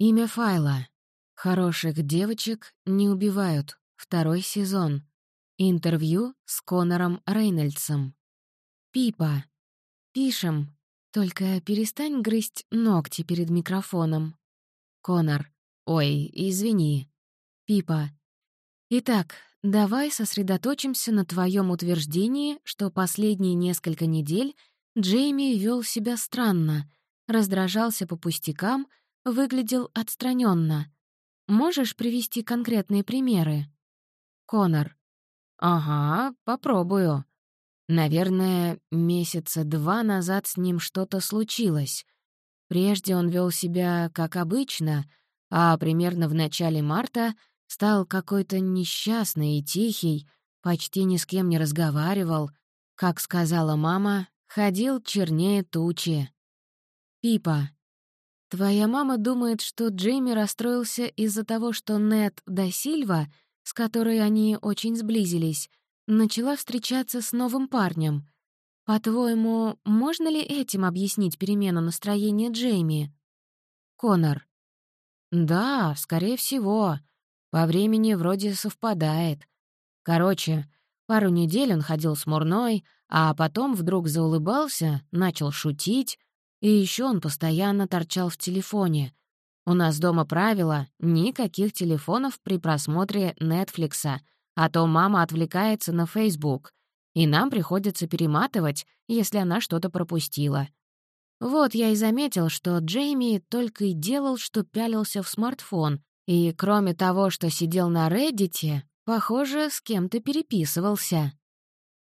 Имя файла. Хороших девочек не убивают. Второй сезон. Интервью с Конором Рейнольдсом. Пипа. Пишем. Только перестань грызть ногти перед микрофоном. Конор. Ой, извини. Пипа. Итак, давай сосредоточимся на твоем утверждении, что последние несколько недель Джейми вел себя странно, раздражался по пустякам, выглядел отстраненно. Можешь привести конкретные примеры? Конор. Ага, попробую. Наверное, месяца два назад с ним что-то случилось. Прежде он вел себя как обычно, а примерно в начале марта стал какой-то несчастный и тихий, почти ни с кем не разговаривал. Как сказала мама, ходил чернее тучи. Пипа. Твоя мама думает, что Джейми расстроился из-за того, что Нет да Сильва, с которой они очень сблизились, начала встречаться с новым парнем. По-твоему, можно ли этим объяснить перемену настроения Джейми? Конор. Да, скорее всего. По времени вроде совпадает. Короче, пару недель он ходил смурной, а потом вдруг заулыбался, начал шутить, и еще он постоянно торчал в телефоне. У нас дома правило — никаких телефонов при просмотре Нетфликса, а то мама отвлекается на Фейсбук, и нам приходится перематывать, если она что-то пропустила. Вот я и заметил, что Джейми только и делал, что пялился в смартфон, и кроме того, что сидел на Реддите, похоже, с кем-то переписывался.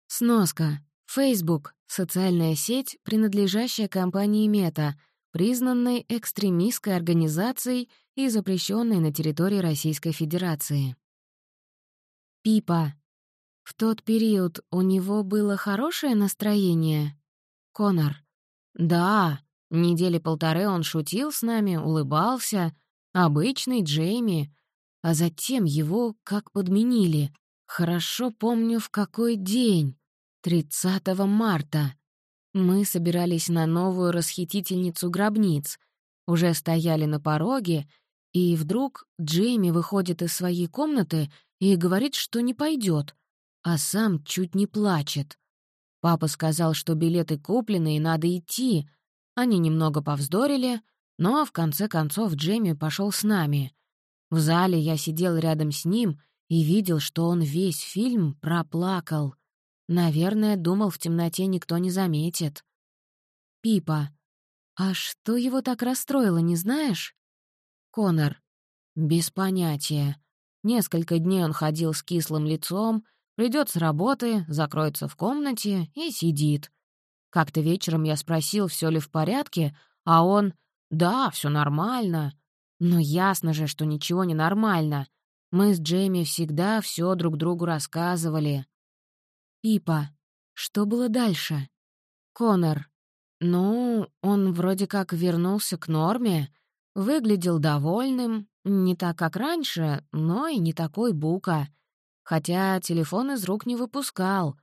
Сноска. Facebook — социальная сеть, принадлежащая компании Мета, признанной экстремистской организацией и запрещенной на территории Российской Федерации. Пипа. В тот период у него было хорошее настроение? Конор. Да, недели полторы он шутил с нами, улыбался. Обычный Джейми. А затем его как подменили. Хорошо помню, в какой день. 30 марта. Мы собирались на новую расхитительницу гробниц. Уже стояли на пороге, и вдруг Джейми выходит из своей комнаты и говорит, что не пойдет, а сам чуть не плачет. Папа сказал, что билеты куплены и надо идти. Они немного повздорили, но в конце концов Джейми пошел с нами. В зале я сидел рядом с ним и видел, что он весь фильм проплакал — Наверное, думал, в темноте никто не заметит. Пипа. А что его так расстроило, не знаешь? Конор. Без понятия. Несколько дней он ходил с кислым лицом, придет с работы, закроется в комнате и сидит. Как-то вечером я спросил, все ли в порядке, а он «Да, все нормально». Но ясно же, что ничего не нормально. Мы с Джейми всегда все друг другу рассказывали. Пипа. Что было дальше? Конор. Ну, он вроде как вернулся к норме, выглядел довольным, не так, как раньше, но и не такой бука. Хотя телефон из рук не выпускал.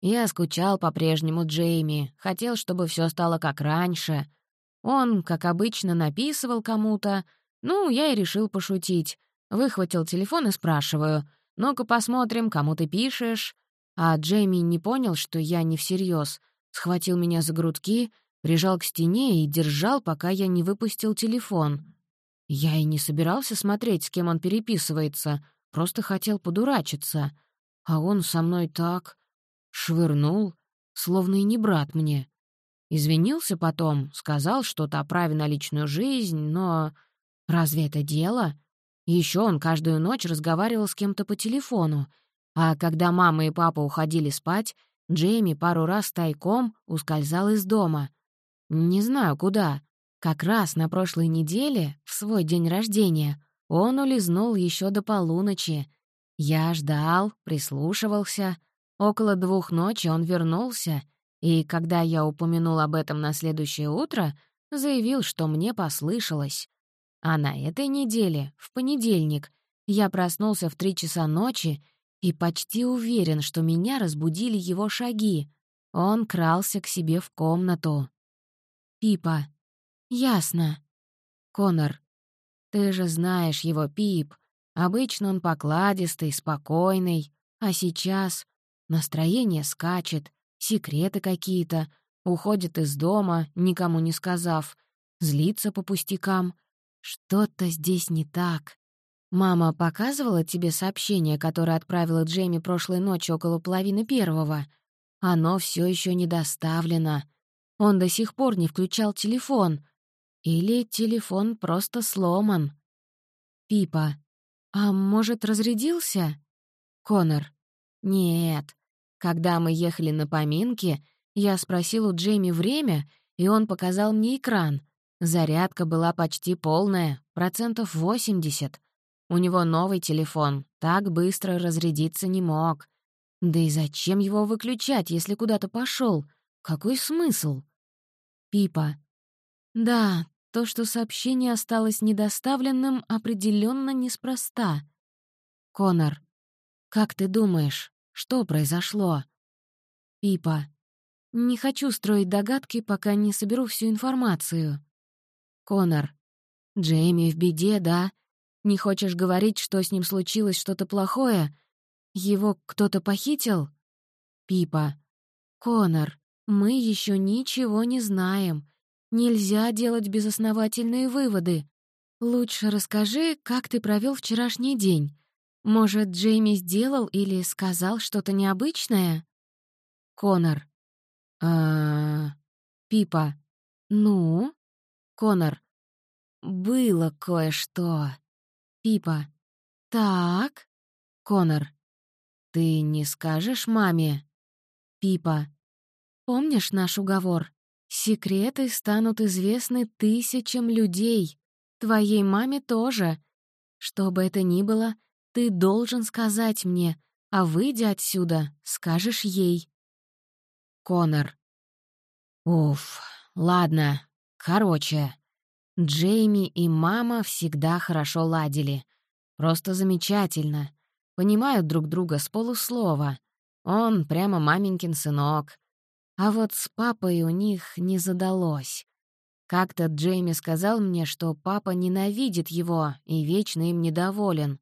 Я скучал по-прежнему Джейми, хотел, чтобы все стало как раньше. Он, как обычно, написывал кому-то. Ну, я и решил пошутить. Выхватил телефон и спрашиваю. «Ну-ка посмотрим, кому ты пишешь». А Джейми не понял, что я не всерьез, схватил меня за грудки, прижал к стене и держал, пока я не выпустил телефон. Я и не собирался смотреть, с кем он переписывается, просто хотел подурачиться. А он со мной так... швырнул, словно и не брат мне. Извинился потом, сказал что-то о праве на личную жизнь, но... Разве это дело? Еще он каждую ночь разговаривал с кем-то по телефону, а когда мама и папа уходили спать, Джейми пару раз тайком ускользал из дома. Не знаю, куда. Как раз на прошлой неделе, в свой день рождения, он улизнул еще до полуночи. Я ждал, прислушивался. Около двух ночи он вернулся, и когда я упомянул об этом на следующее утро, заявил, что мне послышалось. А на этой неделе, в понедельник, я проснулся в три часа ночи и почти уверен, что меня разбудили его шаги. Он крался к себе в комнату. Пипа. Ясно. Конор. Ты же знаешь его, Пип. Обычно он покладистый, спокойный, а сейчас настроение скачет, секреты какие-то, уходит из дома, никому не сказав, злится по пустякам. Что-то здесь не так. Мама показывала тебе сообщение, которое отправила Джейми прошлой ночью около половины первого? Оно все еще не доставлено. Он до сих пор не включал телефон. Или телефон просто сломан. Пипа. А может, разрядился? Конор. Нет. Когда мы ехали на поминки, я спросил у Джейми время, и он показал мне экран. Зарядка была почти полная, процентов 80. У него новый телефон, так быстро разрядиться не мог. Да и зачем его выключать, если куда-то пошел? Какой смысл? Пипа. Да, то, что сообщение осталось недоставленным, определенно неспроста. Конор. Как ты думаешь, что произошло? Пипа. Не хочу строить догадки, пока не соберу всю информацию. Конор. Джейми в беде, да? Не хочешь говорить, что с ним случилось что-то плохое? Его кто-то похитил? Пипа. Конор, мы еще ничего не знаем. Нельзя делать безосновательные выводы. Лучше расскажи, как ты провел вчерашний день. Может, Джейми сделал или сказал что-то необычное? Конор. А, Пипа. Ну? Конор. Было кое-что. Пипа. «Так?» Конор. «Ты не скажешь маме?» Пипа. «Помнишь наш уговор? Секреты станут известны тысячам людей. Твоей маме тоже. Что бы это ни было, ты должен сказать мне, а выйдя отсюда, скажешь ей». Конор. «Уф, ладно. Короче, Джейми и мама всегда хорошо ладили. Просто замечательно. Понимают друг друга с полуслова. Он прямо маменькин сынок. А вот с папой у них не задалось. Как-то Джейми сказал мне, что папа ненавидит его и вечно им недоволен.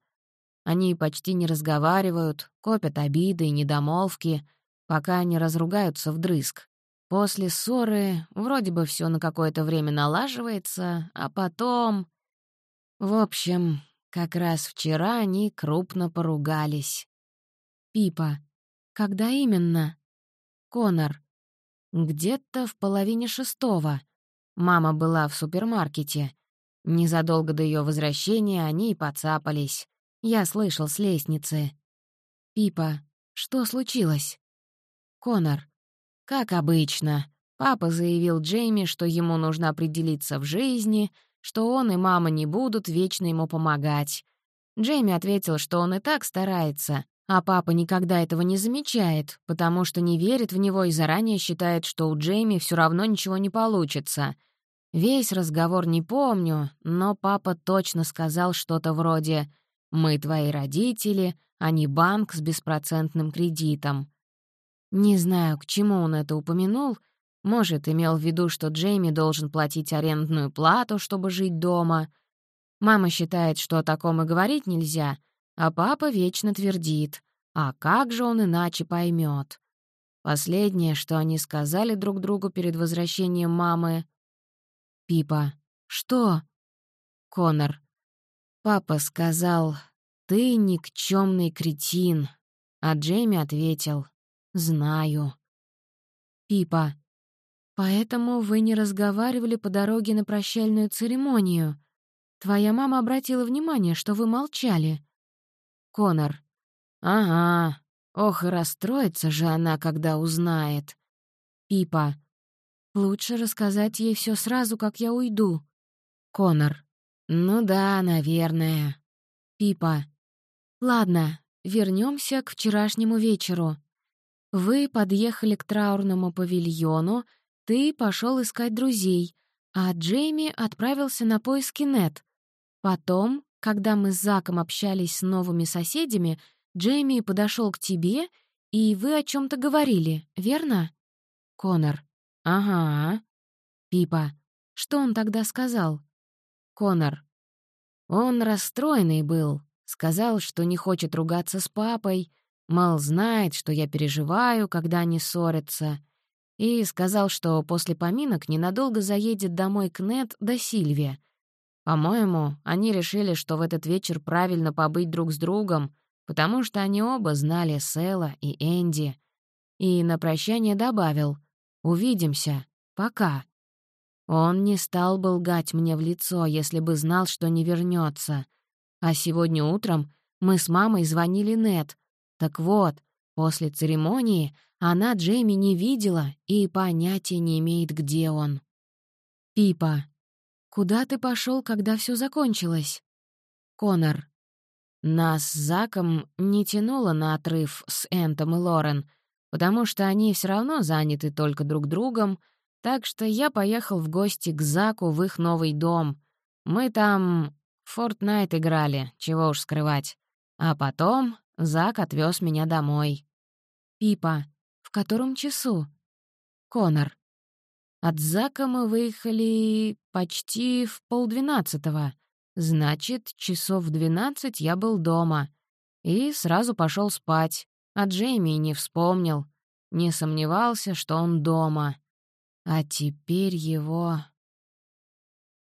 Они почти не разговаривают, копят обиды и недомолвки, пока не разругаются вдрызг. После ссоры вроде бы все на какое-то время налаживается, а потом... В общем, как раз вчера они крупно поругались. Пипа. Когда именно? Конор. Где-то в половине шестого. Мама была в супермаркете. Незадолго до ее возвращения они и поцапались. Я слышал с лестницы. Пипа. Что случилось? Конор. Как обычно, папа заявил Джейми, что ему нужно определиться в жизни, что он и мама не будут вечно ему помогать. Джейми ответил, что он и так старается, а папа никогда этого не замечает, потому что не верит в него и заранее считает, что у Джейми все равно ничего не получится. Весь разговор не помню, но папа точно сказал что-то вроде «Мы твои родители, а не банк с беспроцентным кредитом». Не знаю, к чему он это упомянул. Может, имел в виду, что Джейми должен платить арендную плату, чтобы жить дома. Мама считает, что о таком и говорить нельзя, а папа вечно твердит. А как же он иначе поймет? Последнее, что они сказали друг другу перед возвращением мамы. Пипа. «Что?» Конор. Папа сказал, «Ты никчемный кретин», а Джейми ответил, «Знаю». «Пипа, поэтому вы не разговаривали по дороге на прощальную церемонию. Твоя мама обратила внимание, что вы молчали». Конор. «Ага. Ох, и расстроится же она, когда узнает». Пипа. «Лучше рассказать ей все сразу, как я уйду». Конор. «Ну да, наверное». Пипа. «Ладно, вернемся к вчерашнему вечеру. Вы подъехали к траурному павильону, ты пошел искать друзей, а Джейми отправился на поиски Нет. Потом, когда мы с Заком общались с новыми соседями, Джейми подошел к тебе, и вы о чем то говорили, верно? Конор. Ага. Пипа. Что он тогда сказал? Конор. Он расстроенный был, сказал, что не хочет ругаться с папой, мол, знает, что я переживаю, когда они ссорятся, и сказал, что после поминок ненадолго заедет домой к Нет до Сильвия. По-моему, они решили, что в этот вечер правильно побыть друг с другом, потому что они оба знали Сэла и Энди. И на прощание добавил «Увидимся. Пока». Он не стал бы лгать мне в лицо, если бы знал, что не вернется. А сегодня утром мы с мамой звонили Нет. Так вот, после церемонии она Джейми не видела и понятия не имеет, где он. Пипа. «Куда ты пошел, когда все закончилось?» Конор. Нас с Заком не тянуло на отрыв с Энтом и Лорен, потому что они все равно заняты только друг другом, так что я поехал в гости к Заку в их новый дом. Мы там Фортнайт играли, чего уж скрывать. А потом Зак отвез меня домой. Пипа. В котором часу? Конор. От Зака мы выехали почти в полдвенадцатого. Значит, часов в двенадцать я был дома. И сразу пошел спать. А Джейми не вспомнил. Не сомневался, что он дома. А теперь его